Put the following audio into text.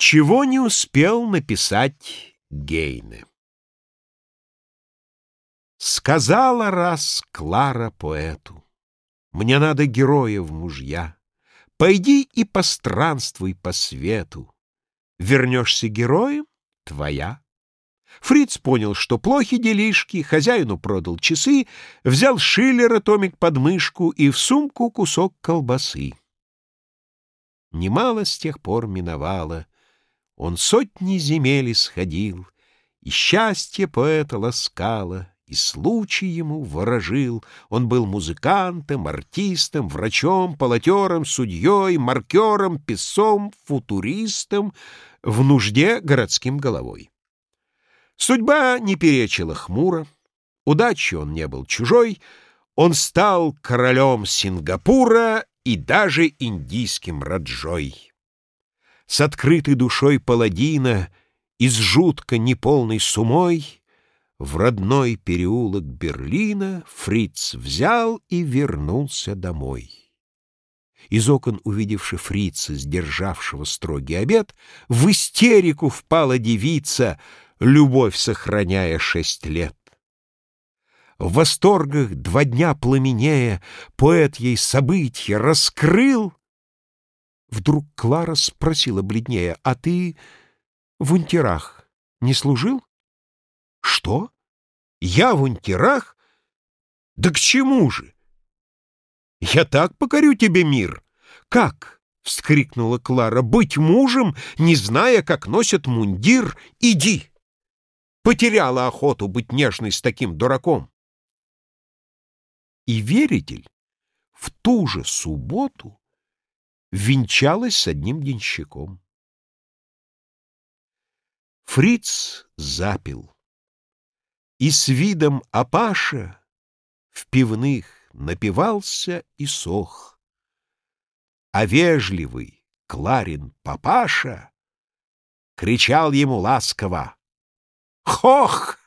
Чего не успел написать Гейне? Сказала раз Клара поэту, Мне надо героя в мужья. Пойди и постранствуй по свету. Вернешься героем — твоя. Фриц понял, что плохи делишки, хозяину продал часы, взял Шиллера томик под мышку и в сумку кусок колбасы. Немало с тех пор миновало, он сотни земель исходил, и счастье поэта ласкало, и случай ему ворожил. Он был музыкантом, артистом, врачом, полотером, судьей, маркером, писцом, футуристом, в нужде городским головой. Судьба не перечила хмуро, удачи он не был чужой, он стал королем Сингапура и даже индийским раджой. С открытой душой паладина и с жутко неполной сумой в родной переулок Берлина Фриц взял и вернулся домой. Из окон, увидевши фрица, сдержавшего строгий обед, в истерику впала девица — любовь сохраняя шесть лет. В восторгах два дня пламенея поэт ей события раскрыл. Вдруг Клара спросила бледнее, «А ты в унтерах не служил?» «Что? Я в унтерах? Да к чему же? Я так покорю тебе мир. Как?» — вскрикнула Клара. «Быть мужем, не зная, как носят мундир, иди!» Потеряла охоту быть нежной с таким дураком. И веритель в ту же субботу венчалась с одним денщиком. Фриц запил, и с видом Апаша в пивных напивался и сох, а вежливый Кларин папаша кричал ему ласково Хох!